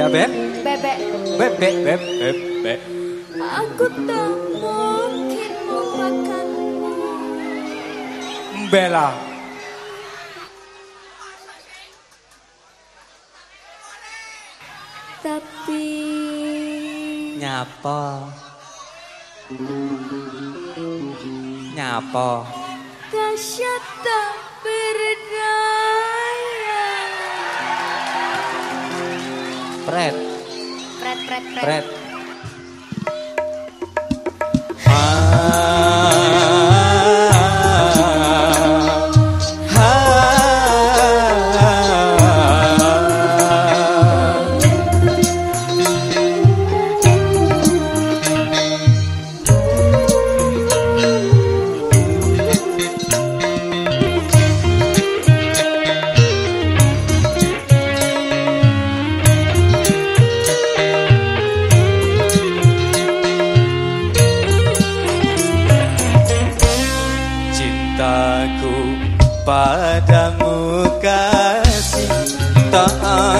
Ya Beb? Bebek. Bebek, Beb, Beb, Beb. Aku tak mungkin melupakanmu. Bella. nyapa? Nyapa? Dahsyat tak berdaya. Pret. Pret pret pret, pret.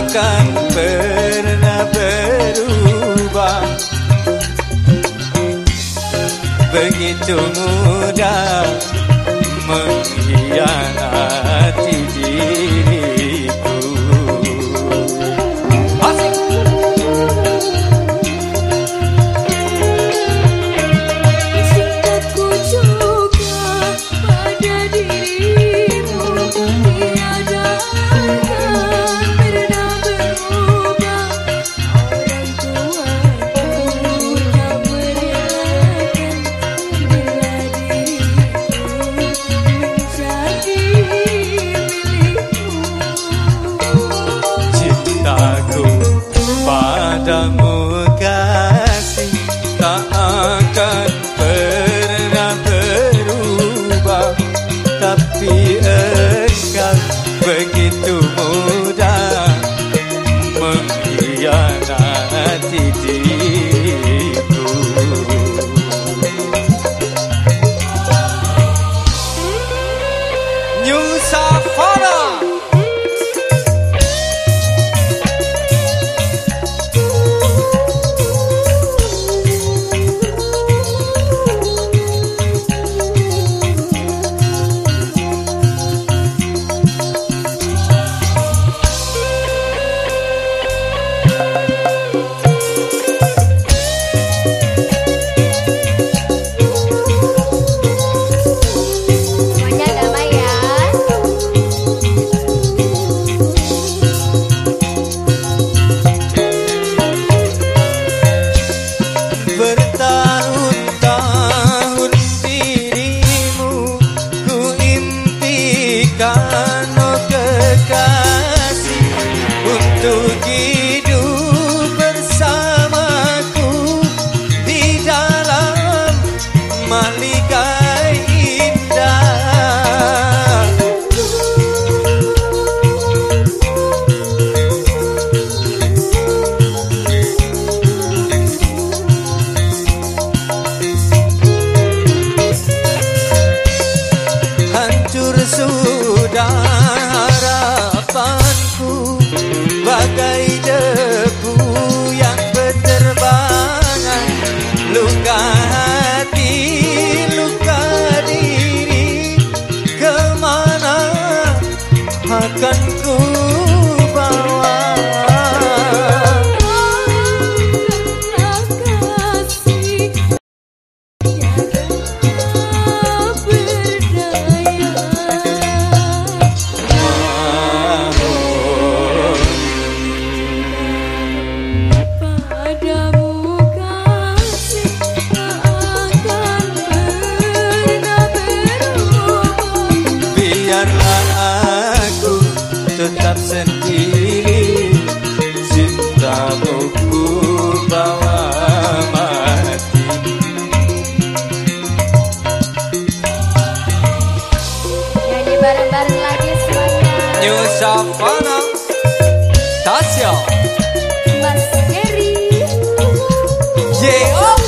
Kan pernah berubah. Begitu mudah mengkhianati diri. Begitu mudah safana Tá assim, ó Mas é Yeah,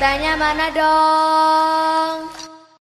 tangannya mana dong?